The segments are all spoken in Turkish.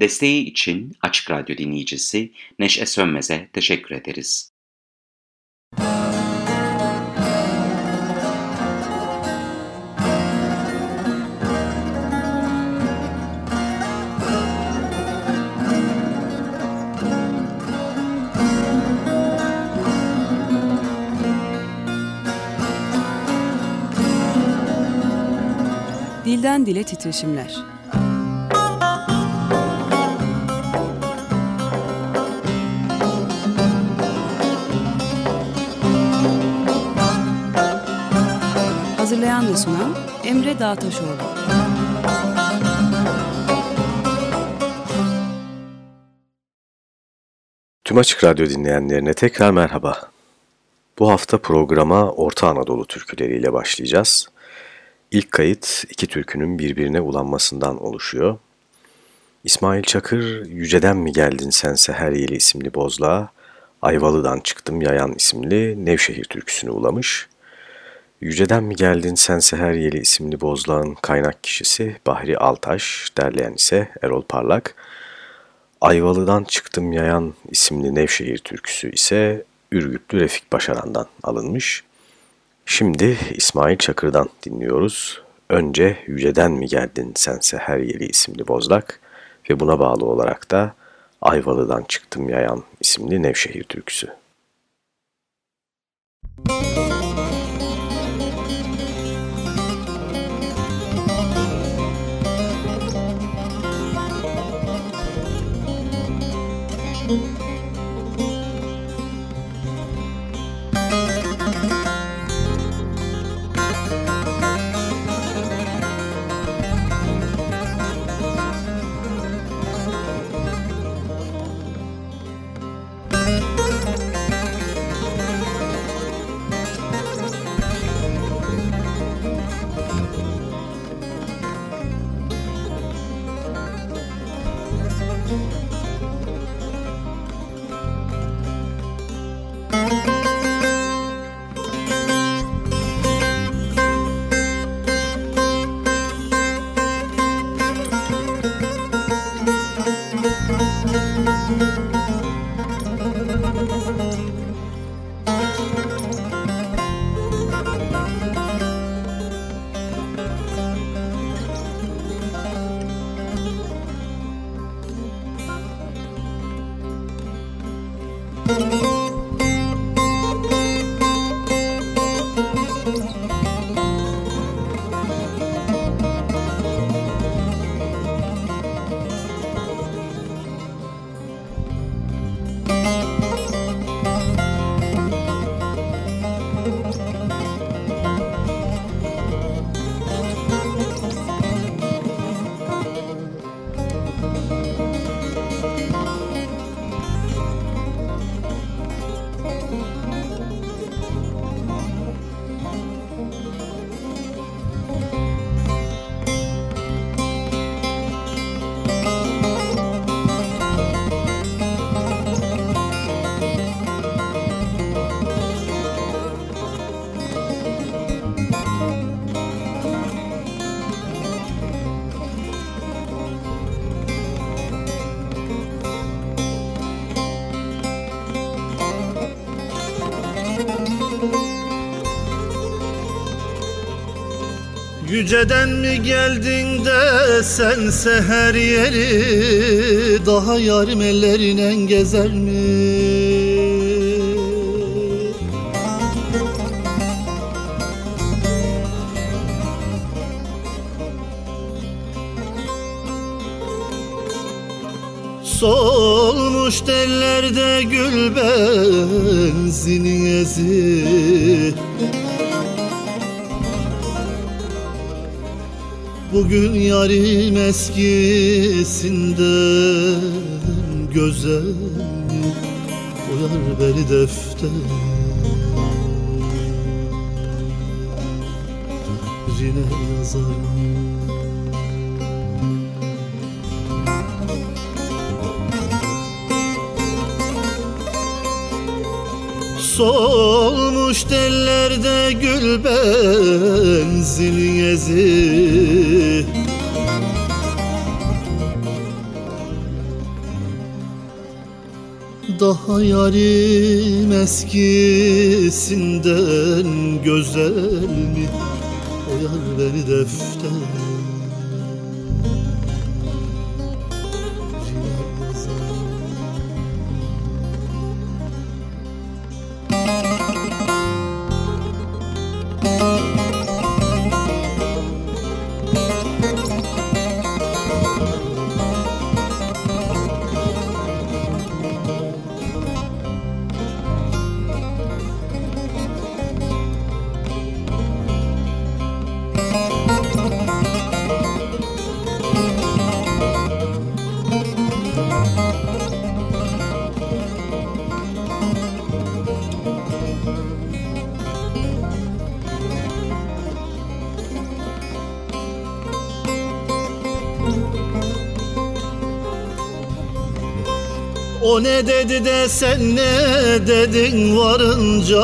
Desteği için Açık Radyo dinleyicisi Neşe Sönmez'e teşekkür ederiz. Dilden Dile Titreşimler Hazırlayan sunan Emre Dağtaşoğlu. Tüm Açık Radyo dinleyenlerine tekrar merhaba. Bu hafta programa Orta Anadolu türküleriyle başlayacağız. İlk kayıt iki türkünün birbirine ulanmasından oluşuyor. İsmail Çakır, Yüceden mi geldin sen seher yeli isimli bozluğa, Ayvalı'dan çıktım yayan isimli Nevşehir türküsünü ulamış. Yüceden mi geldin sen seher yeli isimli bozlağın kaynak kişisi Bahri Altaş, derleyen ise Erol Parlak. Ayvalı'dan çıktım yayan isimli Nevşehir türküsü ise Ürgüplü Refik Başaran'dan alınmış. Şimdi İsmail Çakır'dan dinliyoruz. Önce Yüceden mi geldin sense her yeri isimli bozlak ve buna bağlı olarak da Ayvalı'dan çıktım yayan isimli Nevşehir türküsü. Müzik Yüceden mi geldin de sen seher yeri Daha yarim ellerine gezer mi? Solmuş tellerde gül benzinin ezi Bugün yarim eskisinden güzel Koyar beni defter. Rine yazar Olmuş tellerde gül benziniyezi Daha yarim eskisinden güzel mi? O yar beni defter Ne dedi de sen ne dedin varınca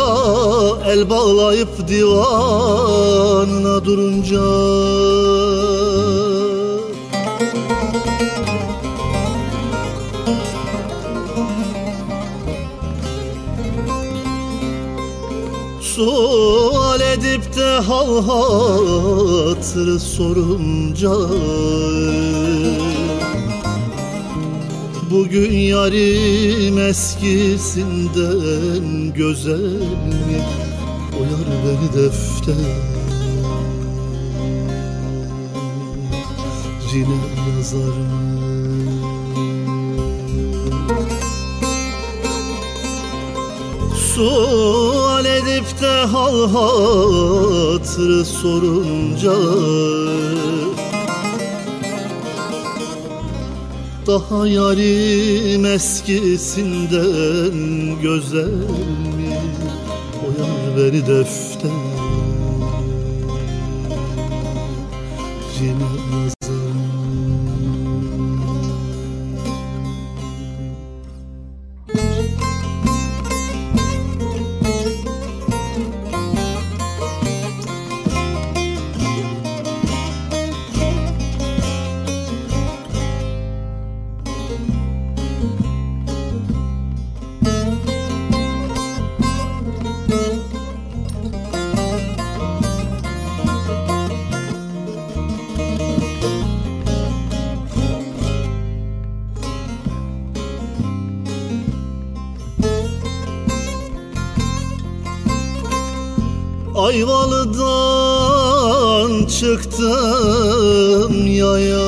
El bağlayıp divanına durunca. Sual edip de hal hatırı sorunca Bugün yarim eskisinden güzel mi? O beni defter Yine yazar mı? Sual edip de hal hatırı sorunca Daha yarim eskisinden güzel mi? O beni defter Ayvalı'dan çıktım yaya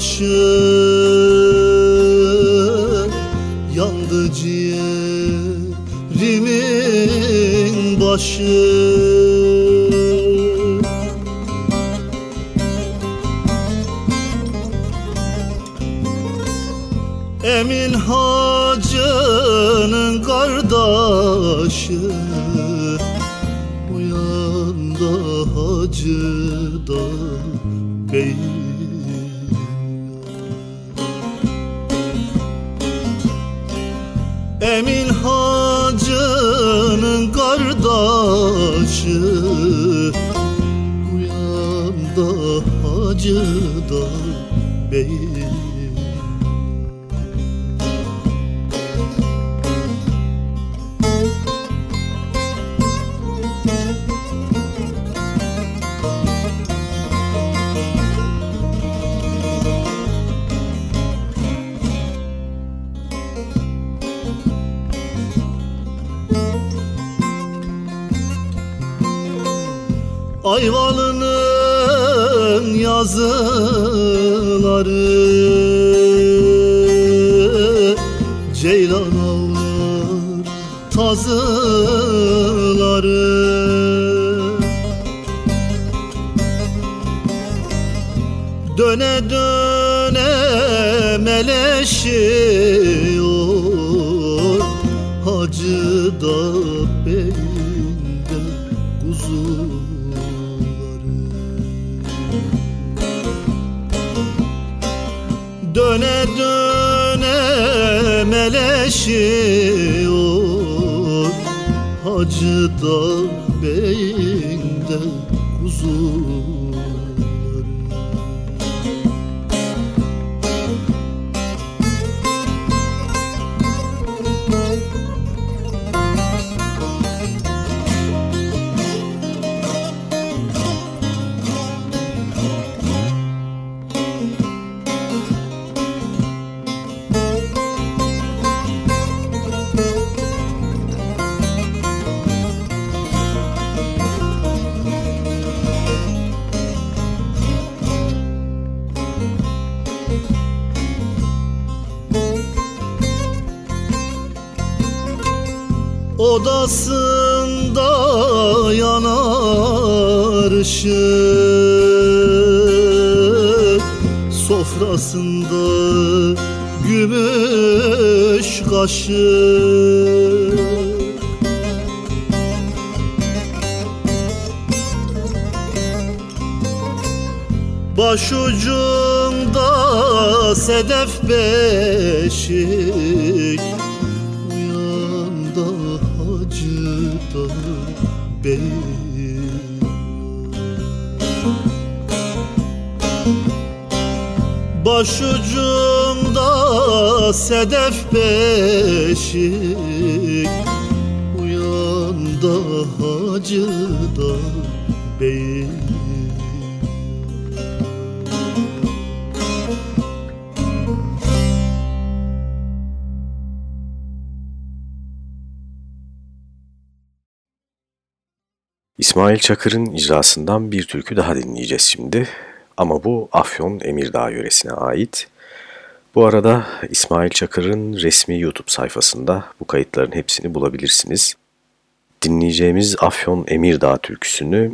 daşı Yandı ciğerimin başı. Emin Hacı'nın kardeşi hacı Hacı Odasında yanar ışık. Sofrasında gümüş kaşık. Başucunda sedef beşik Başucumda sedef beşik Uyanda hacı da bey İsmail Çakır'ın icrasından bir türkü daha dinleyeceğiz şimdi. Ama bu Afyon Emirdağ yöresine ait. Bu arada İsmail Çakır'ın resmi YouTube sayfasında bu kayıtların hepsini bulabilirsiniz. Dinleyeceğimiz Afyon Emirdağ türküsünü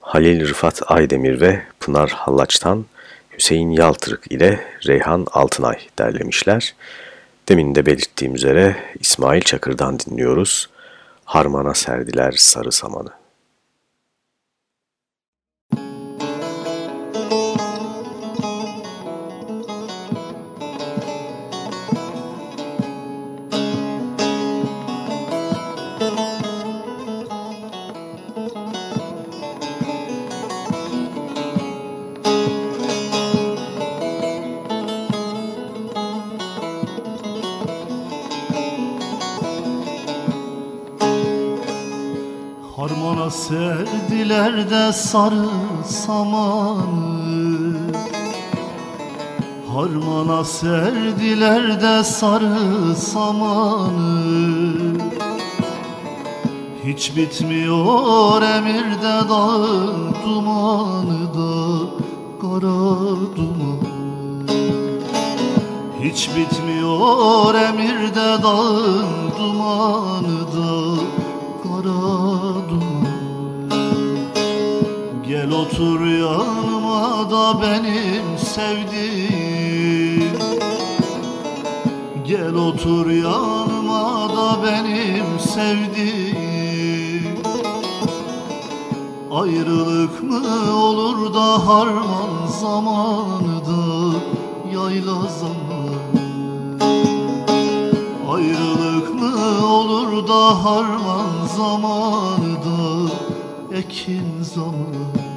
Halil Rıfat Aydemir ve Pınar Hallaç'tan Hüseyin Yaltırık ile Reyhan Altınay derlemişler. Demin de belirttiğim üzere İsmail Çakır'dan dinliyoruz. Harmana serdiler sarı samanı. Serdiler de sarı samanı. Harmana serdiler de sarı samanı. Hiç bitmiyor emirde dağın dumanı da Kara dumanı. Hiç bitmiyor emirde dağın dumanı da Kara duman Gel otur yanıma da benim sevdiğim. Gel otur yanıma da benim sevdiğim. Ayrılık mı olur da harman zamanı da yayla zamanı? Ayrılık mı olur da harman zamanı da ekin zamanı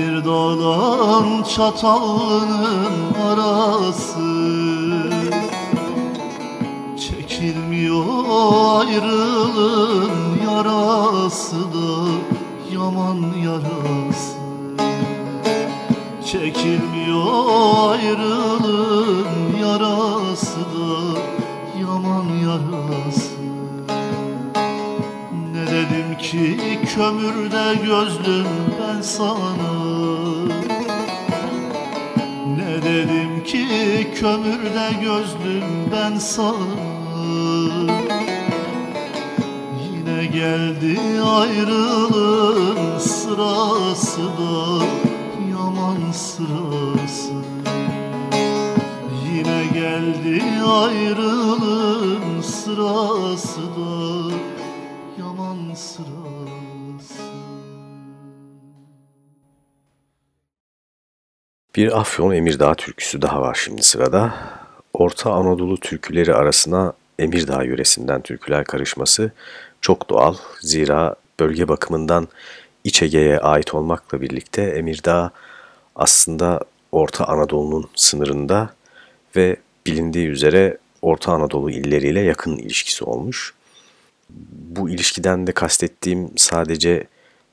Emir dağlan çatalının arası. Çekilmiyor ayrılığın yarası da yaman yarası. Çekilmiyor ayrılığın yarası da yaman yarası dedim ki kömürde gözlüm ben sana. Ne dedim ki kömürde gözlüm ben sana. Yine geldi ayrılığın sırası da yaman sırası. Yine geldi ayrılığın sırası da sırası Bir Afyon Emirdağ türküsü daha var şimdi sırada. Orta Anadolu türküleri arasına Emirdağ yöresinden türküler karışması çok doğal. Zira bölge bakımından İç Ege'ye ait olmakla birlikte Emirdağ aslında Orta Anadolu'nun sınırında ve bilindiği üzere Orta Anadolu illeriyle yakın ilişkisi olmuş. Bu ilişkiden de kastettiğim sadece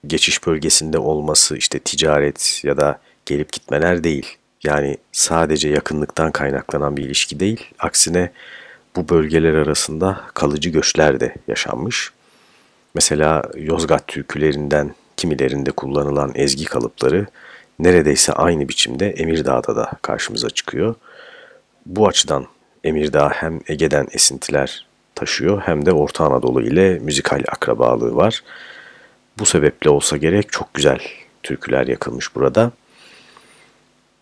geçiş bölgesinde olması işte ticaret ya da gelip gitmeler değil. Yani sadece yakınlıktan kaynaklanan bir ilişki değil. Aksine bu bölgeler arasında kalıcı göçler de yaşanmış. Mesela Yozgat türkülerinden kimilerinde kullanılan ezgi kalıpları neredeyse aynı biçimde Emirdağ'da da karşımıza çıkıyor. Bu açıdan Emirdağ hem Ege'den esintiler taşıyor hem de Orta Anadolu ile müzikal akrabalığı var. Bu sebeple olsa gerek çok güzel türküler yakılmış burada.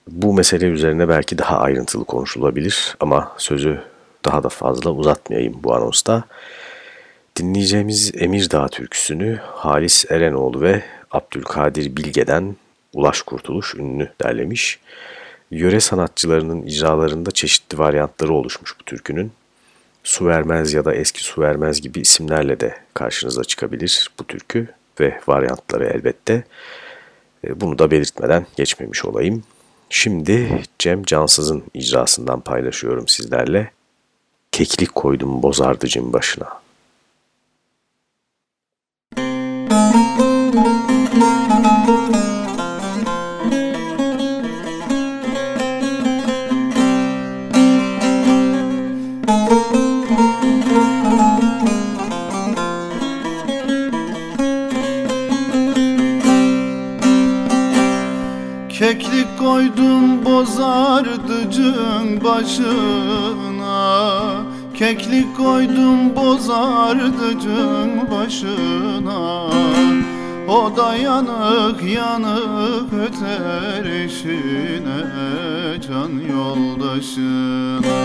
Bu mesele üzerine belki daha ayrıntılı konuşulabilir ama sözü daha da fazla uzatmayayım bu anonsta. Dinleyeceğimiz Emirdağ türküsünü Halis Erenoğlu ve Abdülkadir Bilge'den Ulaş Kurtuluş ünlü derlemiş. Yöre sanatçılarının icralarında çeşitli varyantları oluşmuş bu türkünün. Su vermez ya da eski su vermez gibi isimlerle de karşınıza çıkabilir bu türkü ve varyantları elbette. Bunu da belirtmeden geçmemiş olayım. Şimdi Cem Cansız'ın icrasından paylaşıyorum sizlerle. Keklik koydum bozardıcın başına. Bozardıcın başına Keklik koydum bozardıcın başına. O da yanık yanık öter eşine can yoldaşına.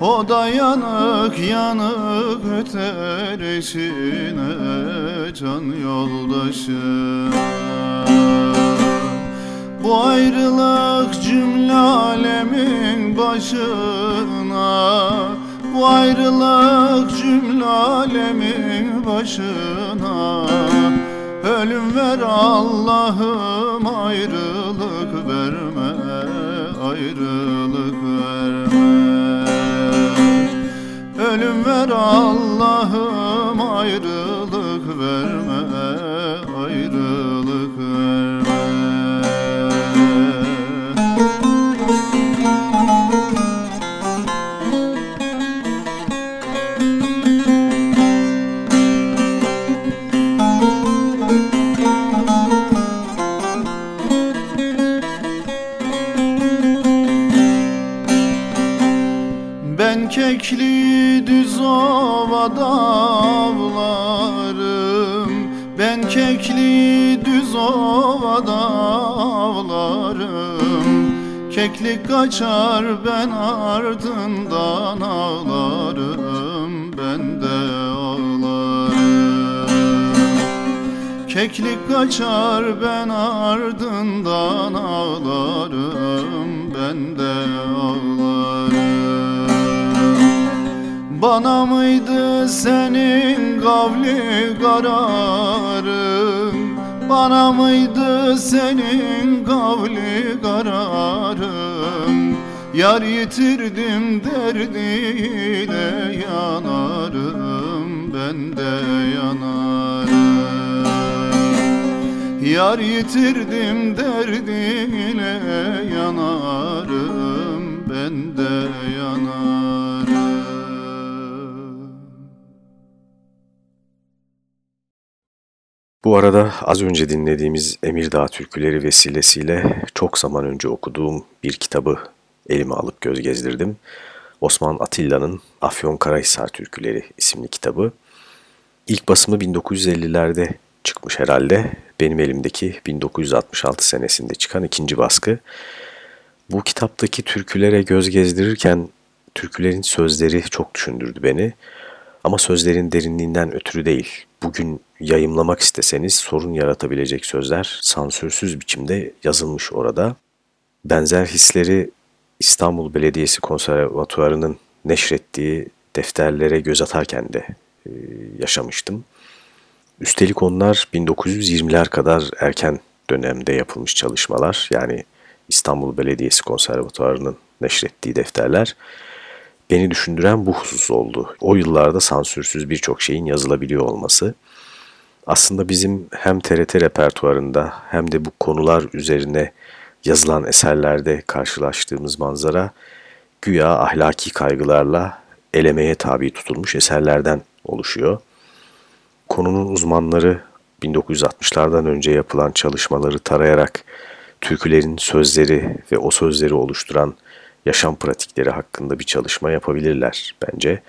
O da yanık yanık öter eşine can yoldaşına Bu ayrılık cümle alemin başına. Bu ayrılık cümle alemin başına. Ölüm ver Allah'ım ayrılık verme Ayrılık verme. Ölüm ver Allah'ım ayrılık verme kekli düz ovada avlarım Ben kekli düz ovada avlarım Keklik kaçar ben ardından ağlarım. Ben de ağlarım. Keklik kaçar ben ardından ağlarım. Ben de ağlarım bana mıydı senin gavli kararın Bana mıydı senin gavli kararın Yar yitirdim derdiyle yanarım Ben de yanarım. Yar yitirdim derdiyle yanarım Ben de yanarım Bu arada az önce dinlediğimiz Emirdağ türküleri vesilesiyle çok zaman önce okuduğum bir kitabı elime alıp göz gezdirdim. Osman Atilla'nın Afyon Karahisar Türküleri isimli kitabı. İlk basımı 1950'lerde çıkmış herhalde. Benim elimdeki 1966 senesinde çıkan ikinci baskı. Bu kitaptaki türkülere göz gezdirirken türkülerin sözleri çok düşündürdü beni. Ama sözlerin derinliğinden ötürü değil. Bugün yayımlamak isteseniz sorun yaratabilecek sözler sansürsüz biçimde yazılmış orada. Benzer hisleri İstanbul Belediyesi Konservatuvarı'nın neşrettiği defterlere göz atarken de e, yaşamıştım. Üstelik onlar 1920'ler kadar erken dönemde yapılmış çalışmalar. Yani İstanbul Belediyesi Konservatuvarı'nın neşrettiği defterler beni düşündüren bu husus oldu. O yıllarda sansürsüz birçok şeyin yazılabiliyor olması. Aslında bizim hem TRT repertuarında hem de bu konular üzerine yazılan eserlerde karşılaştığımız manzara güya ahlaki kaygılarla elemeye tabi tutulmuş eserlerden oluşuyor. Konunun uzmanları 1960'lardan önce yapılan çalışmaları tarayarak türkülerin sözleri ve o sözleri oluşturan yaşam pratikleri hakkında bir çalışma yapabilirler bence.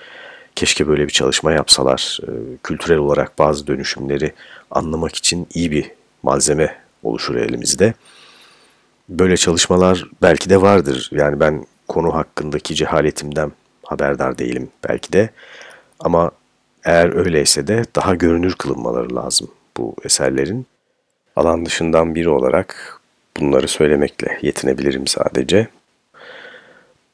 Keşke böyle bir çalışma yapsalar. Ee, kültürel olarak bazı dönüşümleri anlamak için iyi bir malzeme oluşur elimizde. Böyle çalışmalar belki de vardır. Yani ben konu hakkındaki cehaletimden haberdar değilim belki de. Ama eğer öyleyse de daha görünür kılınmaları lazım bu eserlerin. Alan dışından biri olarak bunları söylemekle yetinebilirim sadece.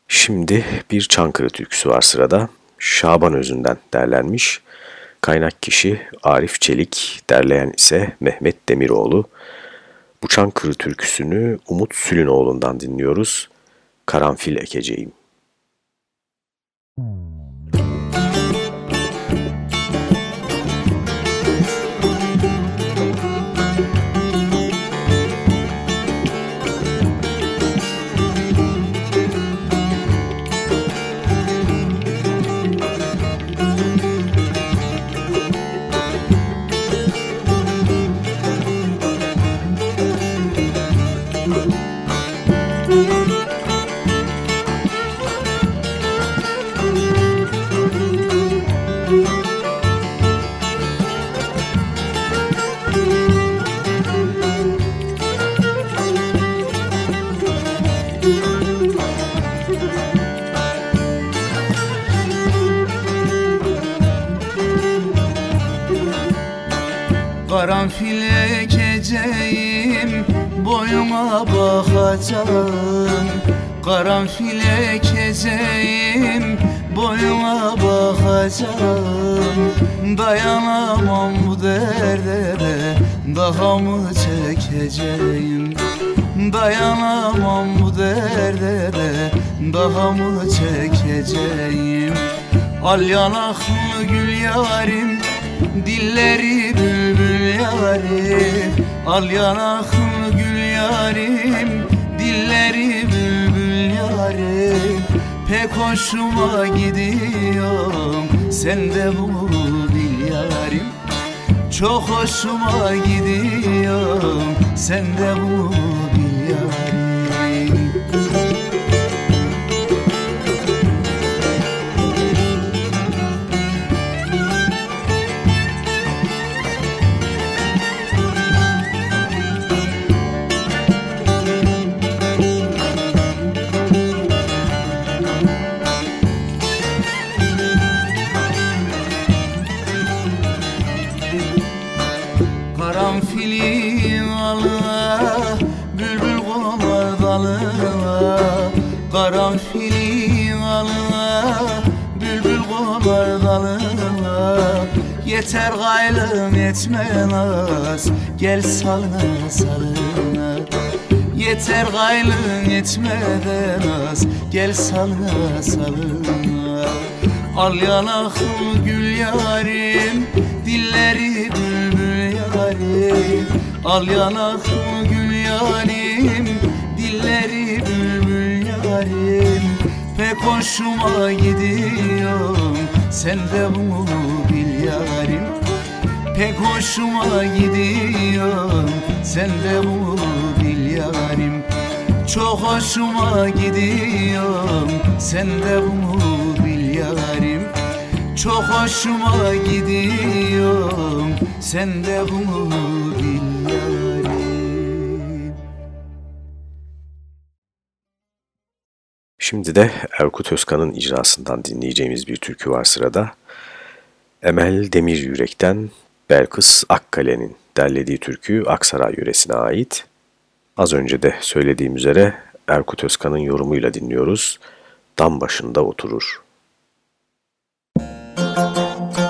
Şimdi bir Çankırı türküsü var sırada. Şaban Özü'nden derlenmiş. Kaynak kişi Arif Çelik, derleyen ise Mehmet Demiroğlu. Bu Çankırı türküsünü Umut Sülünoğlu'ndan dinliyoruz. Karanfil ekeceğim. Karanfil bakacağım Karanfil ekeceğim boyuna bakacağım. Dayanamam bu derde de daha mı çekeceğim? Dayanamam bu derde de daha mı çekeceğim? Al yanaklı gül yarim Dilleri bülbül yarim. Al yanaklı gül yarim Pek hoşuma gidiyor Sen de bunu bil yarim Çok hoşuma gidiyor Sen de bunu bil yarim Karanfilin alına Bülbül konar dalına Yeter gaylım etme naz Gel salına salına Yeter gaylım etme de naz Gel salına salına Al yanaklı gül yarim Dilleri bülbül yarim. Al yanaklı gül yarim Pek hoşuma gidiyor Sen de bunu bil yarim. Pek hoşuma gidiyor Sen de bunu bil yarim. Çok hoşuma gidiyor Sen de bunu bil yarim. Çok hoşuma gidiyor Sen de bunu Şimdi de Erkut Özkan'ın icrasından dinleyeceğimiz bir türkü var sırada. Emel Demir Yürek'ten Belkıs Akkale'nin derlediği türkü Aksaray yöresine ait. Az önce de söylediğim üzere Erkut Özkan'ın yorumuyla dinliyoruz. Dam başında oturur. Dam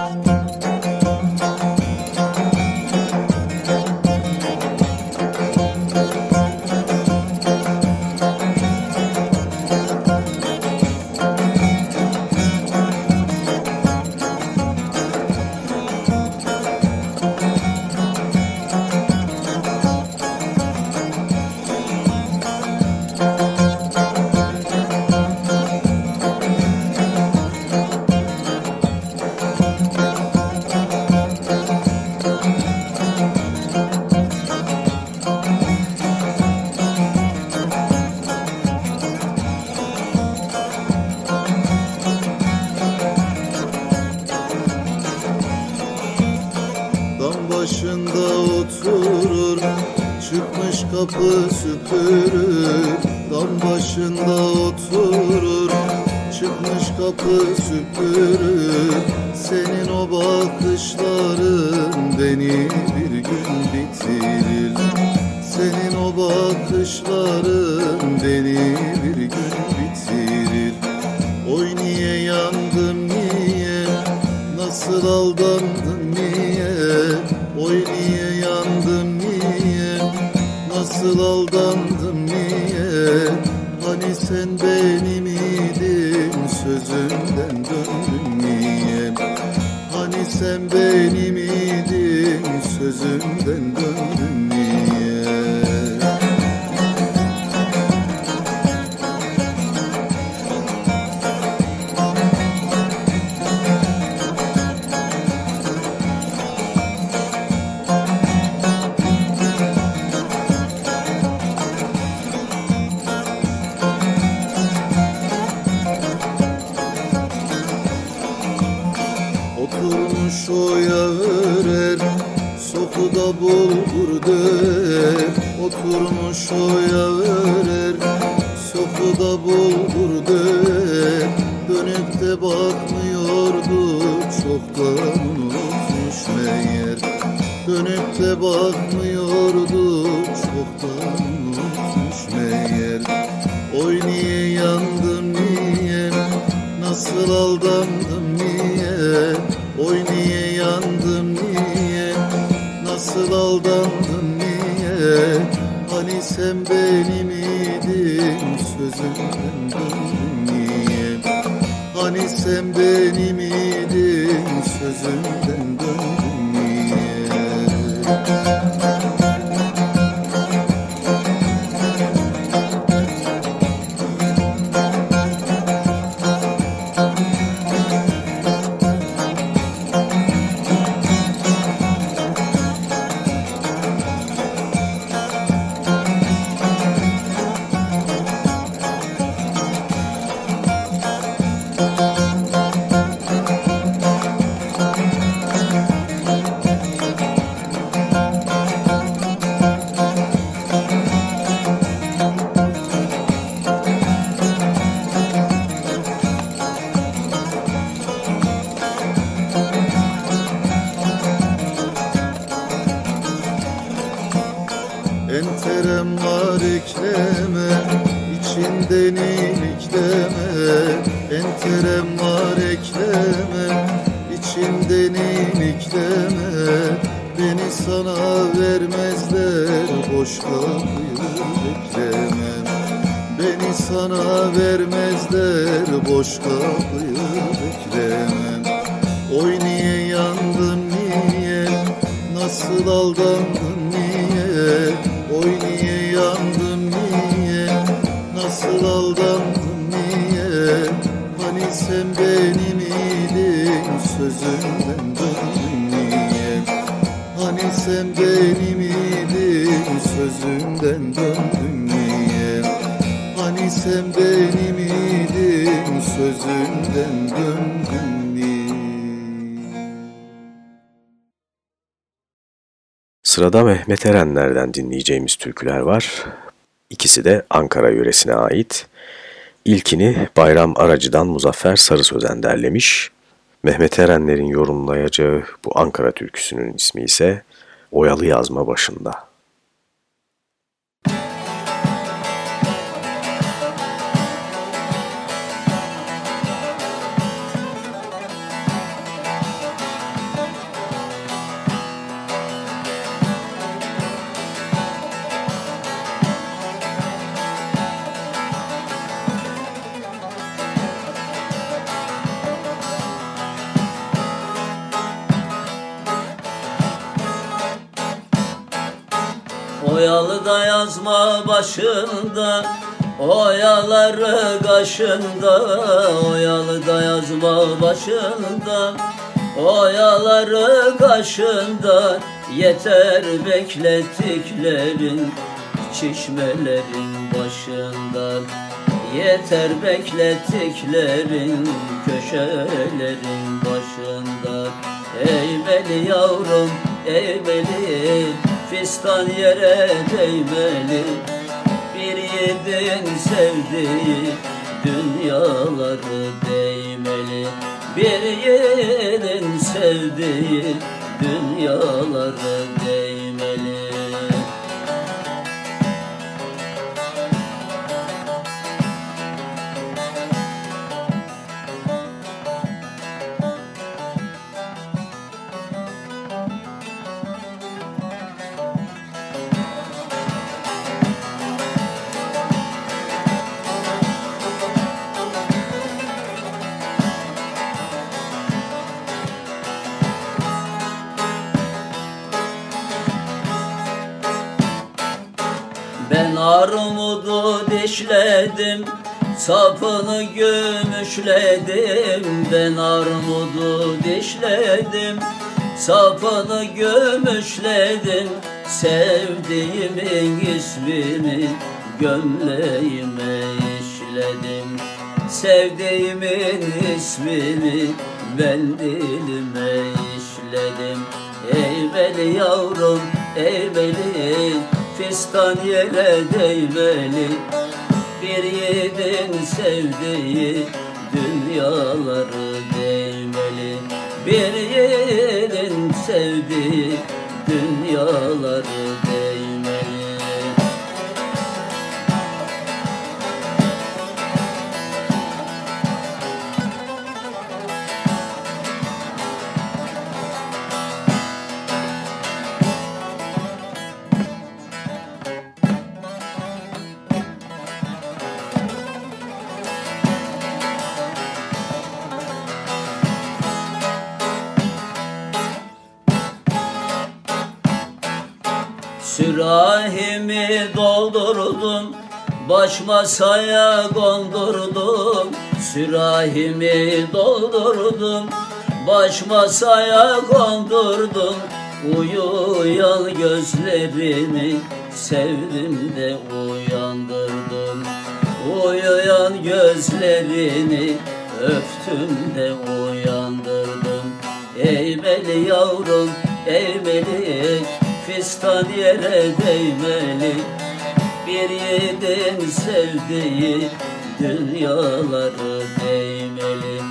ilikleme Enterem var ekleme. İçinden ilikleme Beni sana vermezler boş kapıyı bekleme Beni sana vermezler boş kapıyı bekleme Oy niye yandın niye? Nasıl aldandın niye? Oy niye yandın niye? Nasıl Hani sen benim idin Sözümden döndün Hani sen benim idin Sözümden döndün niye Hani sen benim idin Sözümden döndün Sırada Mehmet Erenler'den dinleyeceğimiz türküler var. İkisi de Ankara yöresine ait. İlkini Bayram Aracı'dan Muzaffer Sarı Sözen derlemiş. Mehmet Erenler'in yorumlayacağı bu Ankara türküsünün ismi ise Oyalı Yazma Başında. Da yazma başında Oyaları kaşında Oyalı da yazma başında Oyaları kaşında Yeter beklettiklerin Çişmelerin başında. Yeter beklettiklerin Köşelerin başında. Eğmeli yavrum eğmeli Fistan yere değmeli. Bir yiğidin sevdiği Dünyaları değmeli. Bir yiğidin sevdiği Dünyaları değmeli armudu dişledim Sapını gümüşledim. Ben armudu dişledim Sapını gümüşledim. Sevdiğimin ismini Gömleğime işledim. Sevdiğimin ismini Ben dilime işledim. Eğmeli yavrum eğmeli Fistan yere değmeli. Bir yiğidin sevdiği Dünyaları değmeli. Bir yiğidin sevdiği Dünyaları Baş masaya kondurdum Sürahimi doldurdum. Baş masaya kondurdum Uyuyan gözlerini Sevdim de uyandırdım. Uyuyan gözlerini Öptüm de uyandırdım. Eğmeli yavrum eğmeli Fistan yere değmeli Bir yiğidin sevdiği Dünyaları değmeli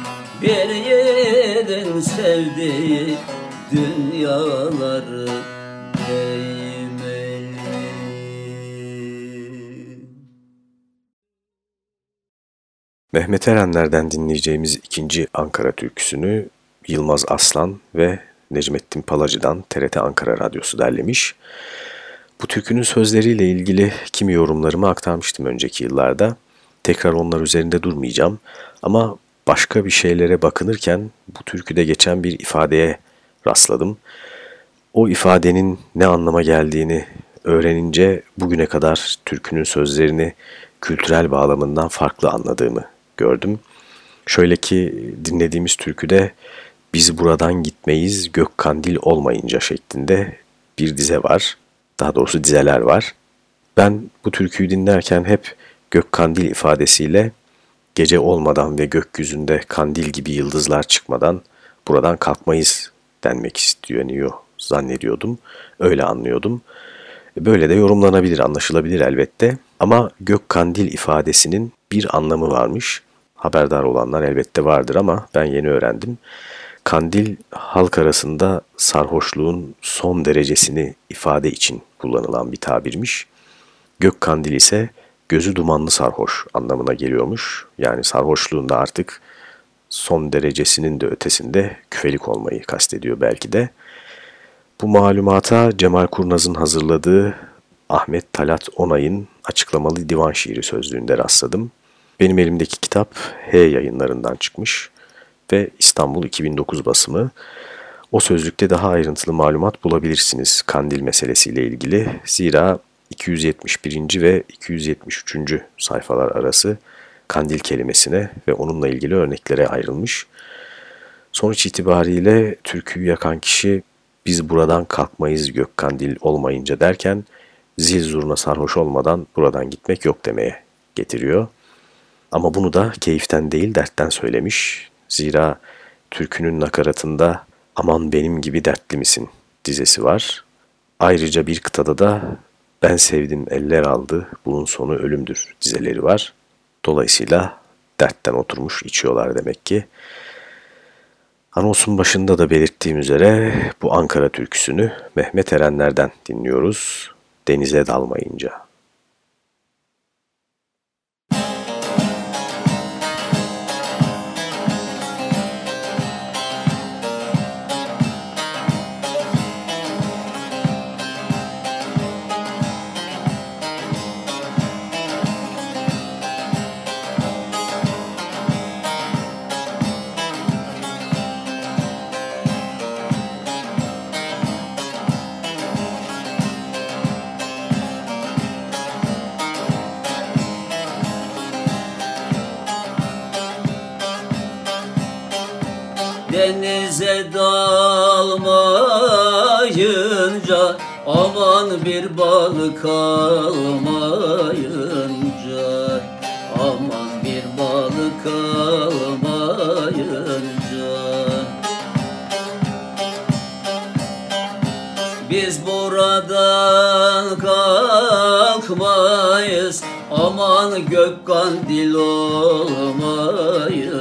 Bir yiğidin sevdiği Dünyaları değmeli Mehmet Erenler'den dinleyeceğimiz ikinci Ankara türküsünü Yılmaz Aslan ve Necmettin Palacı'dan TRT Ankara Radyosu derlemiş. Bu türkünün sözleriyle ilgili kimi yorumlarımı aktarmıştım önceki yıllarda. Tekrar onlar üzerinde durmayacağım ama başka bir şeylere bakınırken bu türküde geçen bir ifadeye rastladım. O ifadenin ne anlama geldiğini öğrenince bugüne kadar türkünün sözlerini kültürel bağlamından farklı anladığımı gördüm. Şöyle ki dinlediğimiz türküde biz buradan gitmeyiz gök kandil olmayınca şeklinde bir dize var. Daha doğrusu dizeler var. Ben bu türküyü dinlerken hep gök kandil ifadesiyle gece olmadan ve gökyüzünde kandil gibi yıldızlar çıkmadan buradan kalkmayız denmek isteniyor zannediyordum. Öyle anlıyordum. Böyle de yorumlanabilir, anlaşılabilir elbette. Ama gök kandil ifadesinin bir anlamı varmış. Haberdar olanlar elbette vardır ama ben yeni öğrendim. Kandil halk arasında sarhoşluğun son derecesini ifade için kullanılan bir tabirmiş. Gök kandil ise gözü dumanlı sarhoş anlamına geliyormuş. Yani sarhoşluğunda artık son derecesinin de ötesinde küfelik olmayı kastediyor belki de. Bu malumata Cemal Kurnaz'ın hazırladığı Ahmet Talat Onay'ın açıklamalı divan şiiri sözlüğünde rastladım. Benim elimdeki kitap H yayınlarından çıkmış ve İstanbul 2009 basımı. O sözlükte daha ayrıntılı malumat bulabilirsiniz kandil meselesiyle ilgili. Zira 271. ve 273. sayfalar arası kandil kelimesine ve onunla ilgili örneklere ayrılmış. Sonuç itibariyle türküyü yakan kişi biz buradan kalkmayız gök kandil olmayınca derken zil zurna sarhoş olmadan buradan gitmek yok demeye getiriyor. Ama bunu da keyiften değil dertten söylemiş. Zira türkünün nakaratında aman benim gibi dertli misin dizesi var. Ayrıca bir kıtada da ben sevdim eller aldı bunun sonu ölümdür dizeleri var. Dolayısıyla dertten oturmuş içiyorlar demek ki. Anonsun başında da belirttiğim üzere bu Ankara türküsünü Mehmet Erenler'den dinliyoruz. Denize dalmayınca. Denize dalmayınca Aman bir balık almayınca Aman bir balık almayınca Biz buradan kalkmayız Aman gök kandil olmayınca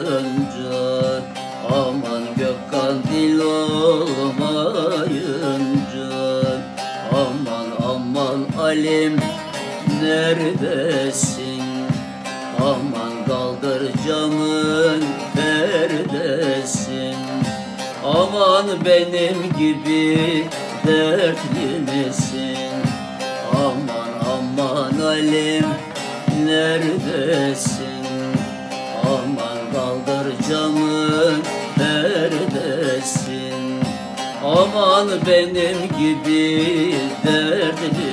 neredesin Aman kaldır camın perdesin Aman benim gibi dertli misin? Aman aman alim neredesin? Aman kaldır camın perdesin Aman benim gibi dertli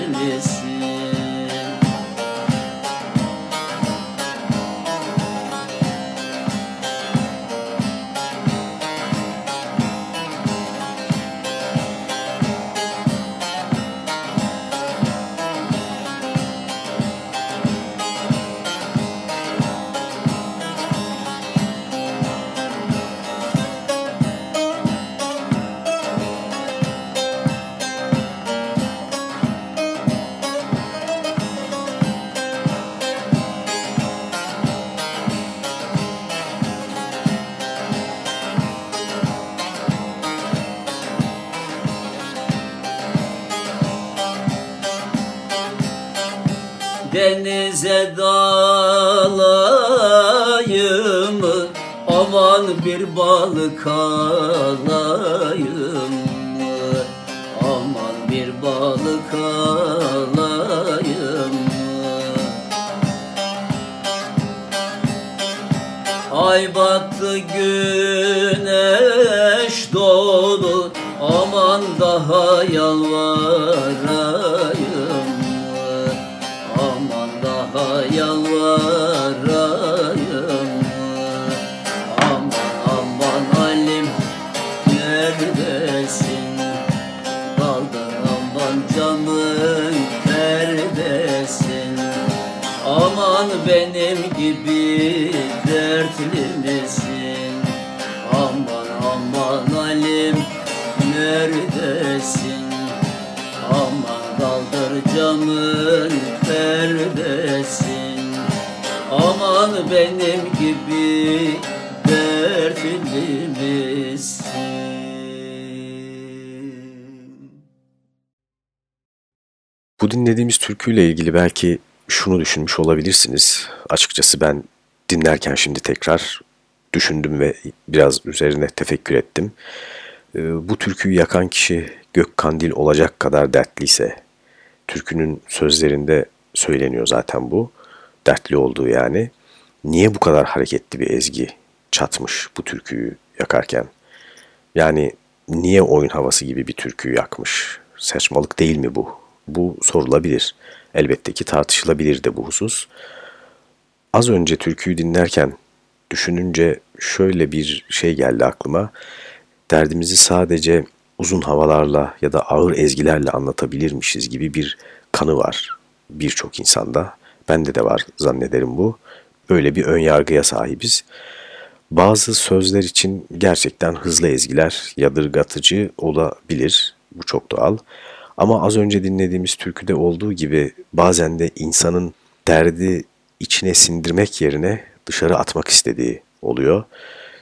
balık Bu dinlediğimiz türküyle ilgili belki şunu düşünmüş olabilirsiniz. Açıkçası ben dinlerken şimdi tekrar düşündüm ve biraz üzerine tefekkür ettim. Ee, Bu türküyü yakan kişi Gök Kandil olacak kadar dertliyse, türkünün sözlerinde söyleniyor zaten bu, dertli olduğu yani. Niye bu kadar hareketli bir ezgi çatmış bu türküyü yakarken? Yani niye oyun havası gibi bir türküyü yakmış? Saçmalık değil mi bu? Bu sorulabilir. Elbette ki tartışılabilir de bu husus. Az önce türküyü dinlerken düşününce şöyle bir şey geldi aklıma. Derdimizi sadece uzun havalarla ya da ağır ezgilerle anlatabilirmişiz gibi bir kanı var birçok insanda. Bende de var zannederim bu. Böyle bir ön yargıya sahibiz. Bazı sözler için gerçekten hızlı ezgiler yadırgatıcı olabilir. Bu çok doğal. Ama az önce dinlediğimiz türküde olduğu gibi bazen de insanın derdi içine sindirmek yerine dışarı atmak istediği oluyor.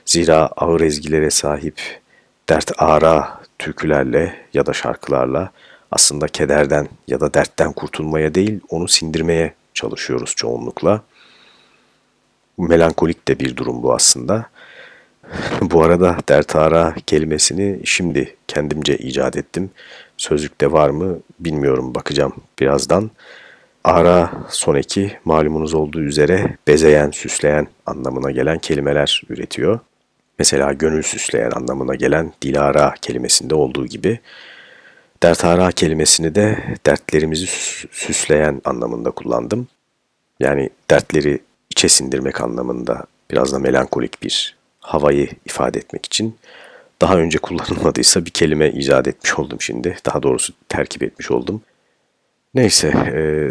Zira ağır ezgilere sahip dert ara türkülerle ya da şarkılarla aslında kederden ya da dertten kurtulmaya değil onu sindirmeye çalışıyoruz çoğunlukla. Melankolik de bir durum bu aslında. bu arada dert ara kelimesini şimdi kendimce icat ettim. Sözlükte var mı bilmiyorum bakacağım birazdan. Ara son eki malumunuz olduğu üzere bezeyen, süsleyen anlamına gelen kelimeler üretiyor. Mesela gönül süsleyen anlamına gelen dilara kelimesinde olduğu gibi dertara kelimesini de dertlerimizi süsleyen anlamında kullandım. Yani dertleri içe sindirmek anlamında biraz da melankolik bir havayı ifade etmek için daha önce kullanılmadıysa bir kelime icat etmiş oldum şimdi. Daha doğrusu terkip etmiş oldum. Neyse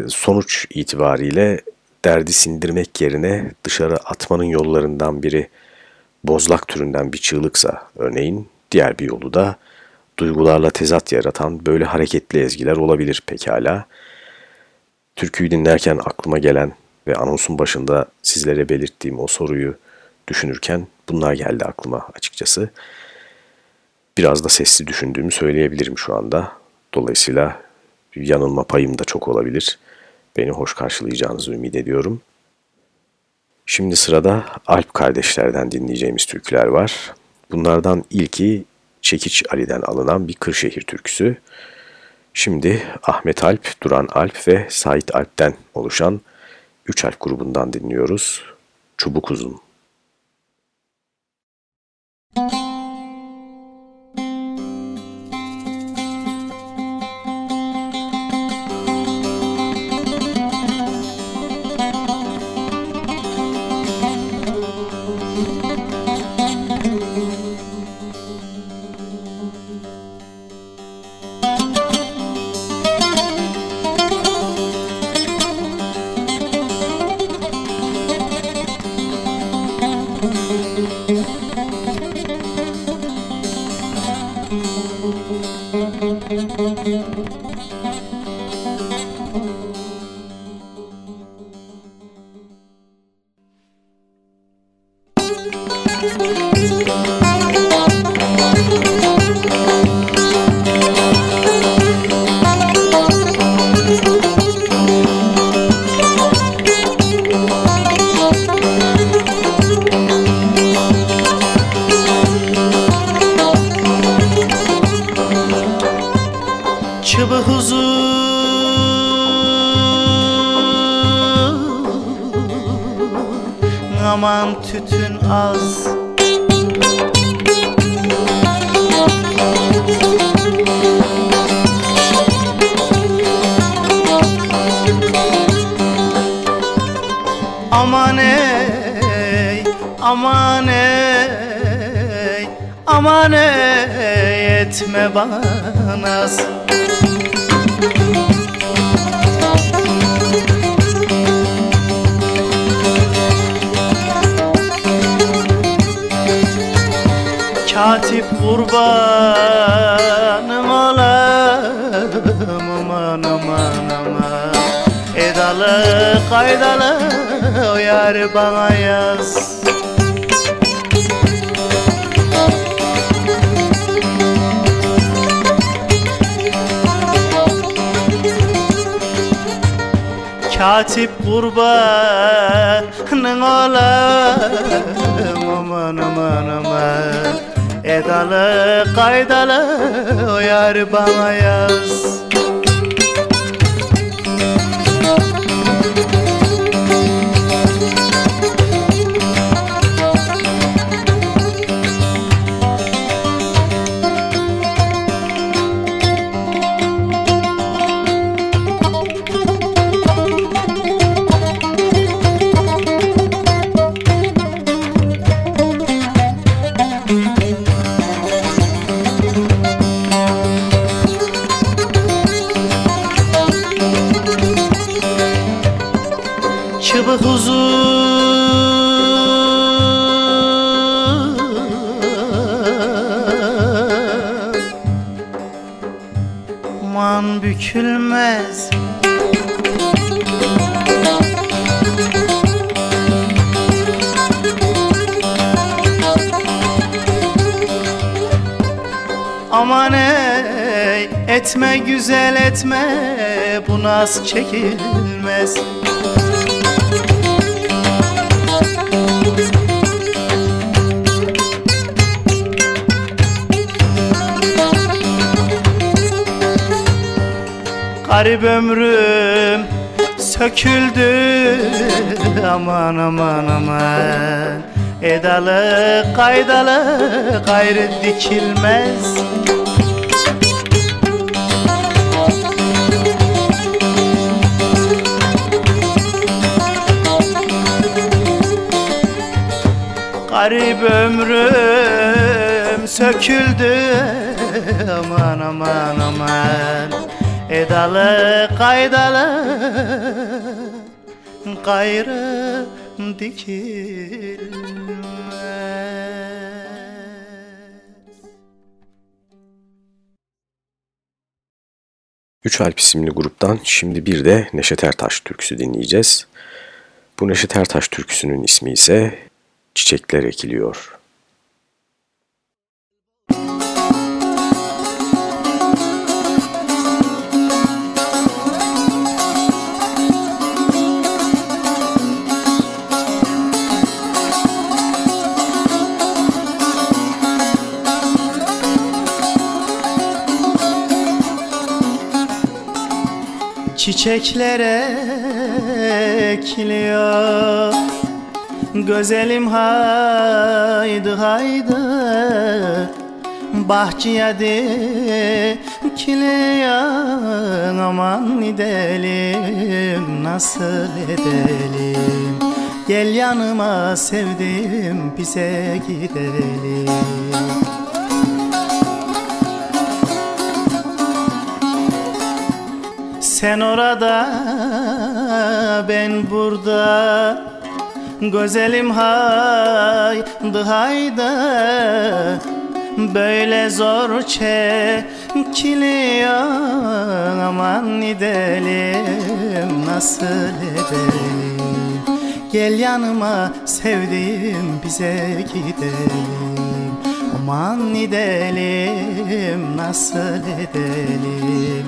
sonuç itibariyle derdi sindirmek yerine dışarı atmanın yollarından biri bozlak türünden bir çığlıksa örneğin diğer bir yolu da duygularla tezat yaratan böyle hareketli ezgiler olabilir pekala. Türküyü dinlerken aklıma gelen ve anonsun başında sizlere belirttiğim o soruyu düşünürken bunlar geldi aklıma açıkçası. Biraz da sesli düşündüğümü söyleyebilirim şu anda. Dolayısıyla yanılma payım da çok olabilir. Beni hoş karşılayacağınızı ümit ediyorum. Şimdi sırada Alp kardeşlerden dinleyeceğimiz türküler var. Bunlardan ilki Çekiç Ali'den alınan bir Kırşehir türküsü. Şimdi Ahmet Alp, Duran Alp ve Sait Alp'ten oluşan üç Alp grubundan dinliyoruz. Çubuk Uzun. Yar bana yaz. Katip kurbanın olam aman aman aman. Edalı kaydalı o yar bana yaz çekilmez. Garip ömrüm söküldü aman aman aman. Edalı kaydalı gayrı dikilmez Garip ömrüm söküldü. Aman aman aman. Edalı kaydalı gayrı dikilmez. Üç Alp isimli gruptan şimdi bir de Neşet Ertaş türküsü dinleyeceğiz. Bu Neşet Ertaş türküsünün ismi ise Çiçekler Ekiliyor. Çiçeklere ekiliyor Gözelim haydi haydi. Bahçeye dikiliyor Aman gidelim nasıl edelim? Gel yanıma sevdim bize gidelim. Sen orada ben burada Gözelim haydi haydi Böyle zor çekiliyor Aman gidelim nasıl edelim? Gel yanıma sevdiğim bize gidelim. Aman gidelim nasıl edelim?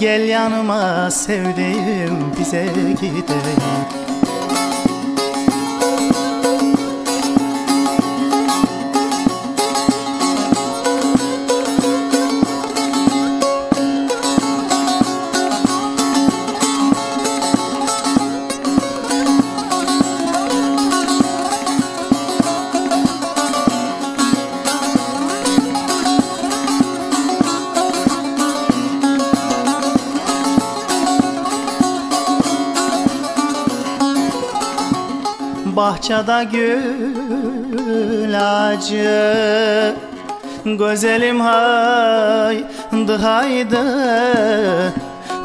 Gel yanıma sevdiğim bize gidelim Bahçede gül ağacı. Güzelim haydı haydı.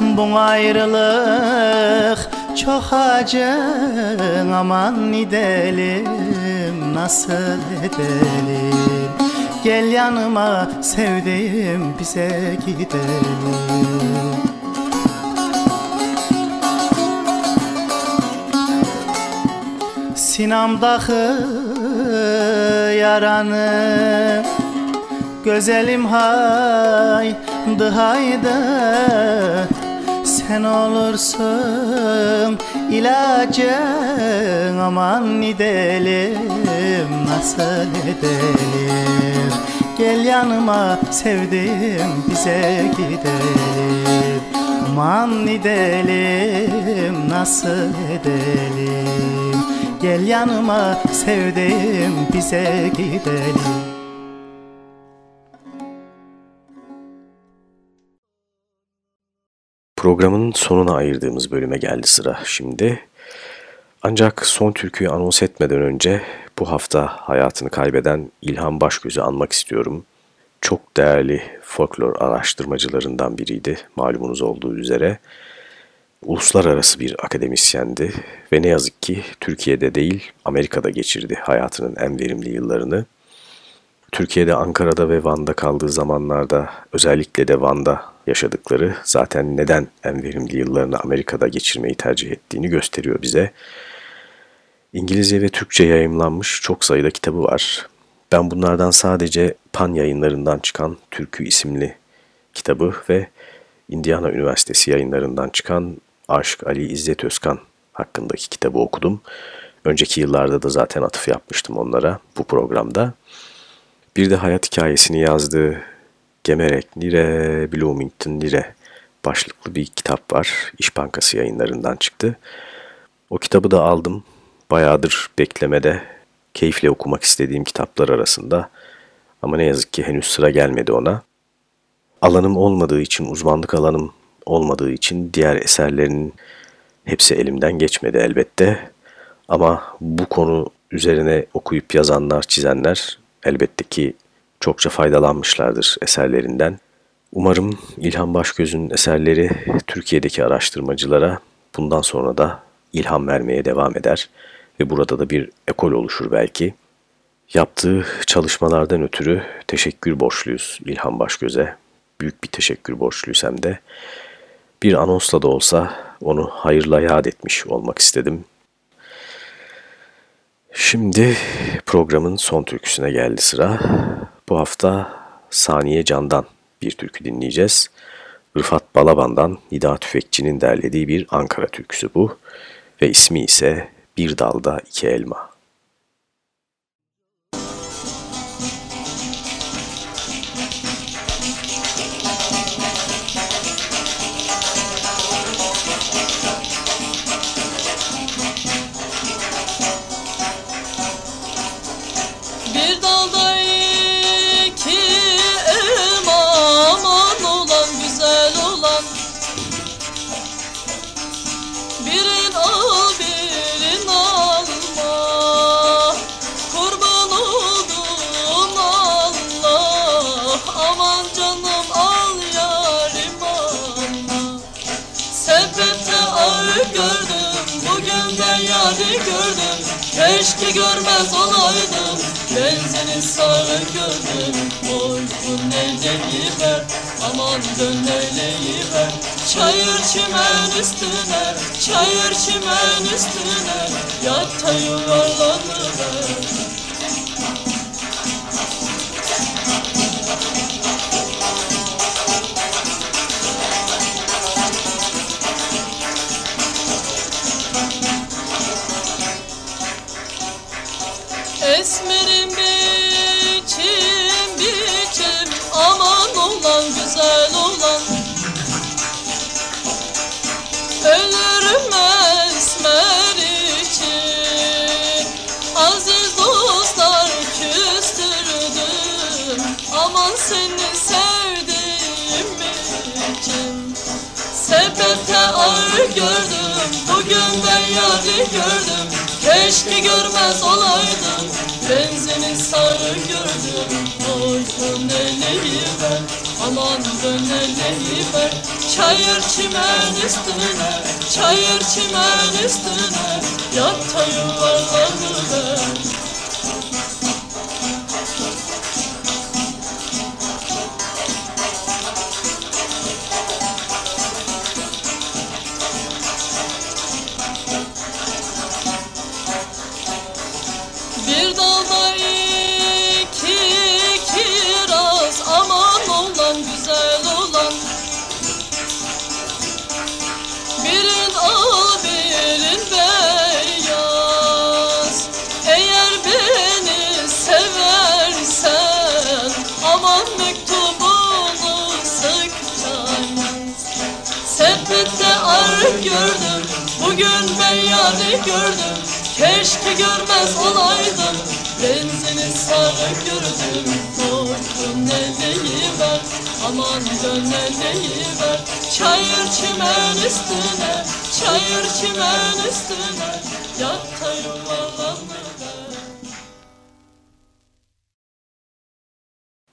Bu ayrılık çok acı Aman gidelim nasıl edelim? Gel yanıma sevdiğim bize gidelim Sinamdaki yaranı. Gözelim haydı haydı Sen olursun. İlacın Aman gidelim nasıl edelim? Gel yanıma sevdim bize gidelim. Aman gidelim nasıl edelim Gel yanıma sevdim bize gidelim Programın sonuna ayırdığımız bölüme geldi sıra şimdi. Ancak son türküyü anons etmeden önce bu hafta hayatını kaybeden İlhan Başgöz'ü anmak istiyorum. Çok değerli folklor araştırmacılarından biriydi malumunuz olduğu üzere. Uluslararası bir akademisyendi ve ne yazık ki Türkiye'de değil Amerika'da geçirdi hayatının en verimli yıllarını. Türkiye'de Ankara'da ve Van'da kaldığı zamanlarda özellikle de Van'da yaşadıkları zaten neden en verimli yıllarını Amerika'da geçirmeyi tercih ettiğini gösteriyor bize. İngilizce ve Türkçe yayımlanmış çok sayıda kitabı var. Ben bunlardan sadece Pan yayınlarından çıkan Türkü isimli kitabı ve Indiana Üniversitesi yayınlarından çıkan Aşık Ali İzzet Özkan hakkındaki kitabı okudum. Önceki yıllarda da zaten atıf yapmıştım onlara bu programda. Bir de hayat hikayesini yazdığı Gemerek Nire, Bloomington Nire başlıklı bir kitap var. İş Bankası yayınlarından çıktı. O kitabı da aldım. Bayağıdır beklemede, keyifle okumak istediğim kitaplar arasında. Ama ne yazık ki henüz sıra gelmedi ona. Alanım olmadığı için, uzmanlık alanım olmadığı için diğer eserlerinin hepsi elimden geçmedi elbette. Ama bu konu üzerine okuyup yazanlar, çizenler elbette ki çokça faydalanmışlardır eserlerinden. Umarım İlhan Başgöz'ün eserleri Türkiye'deki araştırmacılara bundan sonra da ilham vermeye devam eder ve burada da bir ekol oluşur belki. Yaptığı çalışmalardan ötürü teşekkür borçluyuz İlhan Başgöz'e. Büyük bir teşekkür borçluyuz hem de. Bir anonsla da olsa onu hayırla yad etmiş olmak istedim. Şimdi programın son türküsüne geldi sıra. Bu hafta Saniye Can'dan bir türkü dinleyeceğiz. Rıfat Balaban'dan Nida Tüfekçi'nin derlediği bir Ankara türküsü bu. Ve ismi ise Bir Dalda İki Elma. Yari gördüm Keşke görmez olaydım Benzini sarı gördüm Boykun eyleyiver Aman dön eyleyiver Çayır çimen üstüne Çayır çimen üstüne. Yat da yuvarlanıver ağır gördüm. Bugün ben yarı gördüm. Keşke görmez olaydım. Benzinin sarı gördüm. Oy döneleyi ver? Aman döneleyi ver? Çayır çimen üstüne Çayır çimen üstüne. Yat da yuvarlanıver Sepette arı gördüm Bugün ben yani gördüm. Keşke görmez olaydım Benzini sarı gördüm. Oy döneleyi ver Aman döneleyi ver Çayır çimen üstüne Çayır çimen üstüne Yat da yuvarlanıver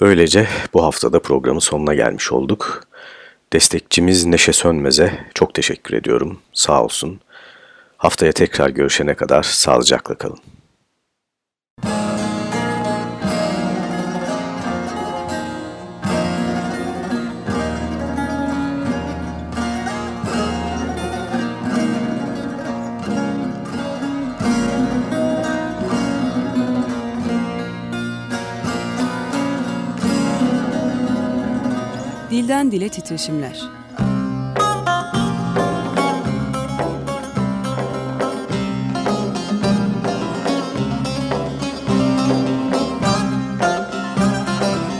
Böylece bu haftada programın sonuna gelmiş olduk. Destekçimiz Neşe Sönmez'e çok teşekkür ediyorum. Sağ olsun. Haftaya tekrar görüşene kadar sağlıcakla kalın. Dilden dile titreşimler.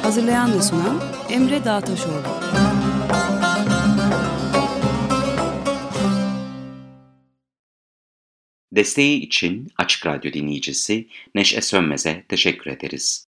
Hazırlayan ve sunan Emre Dağtaşoğlu. Desteği için Açık Radyo dinleyicisi Neşe Sönmez'e teşekkür ederiz.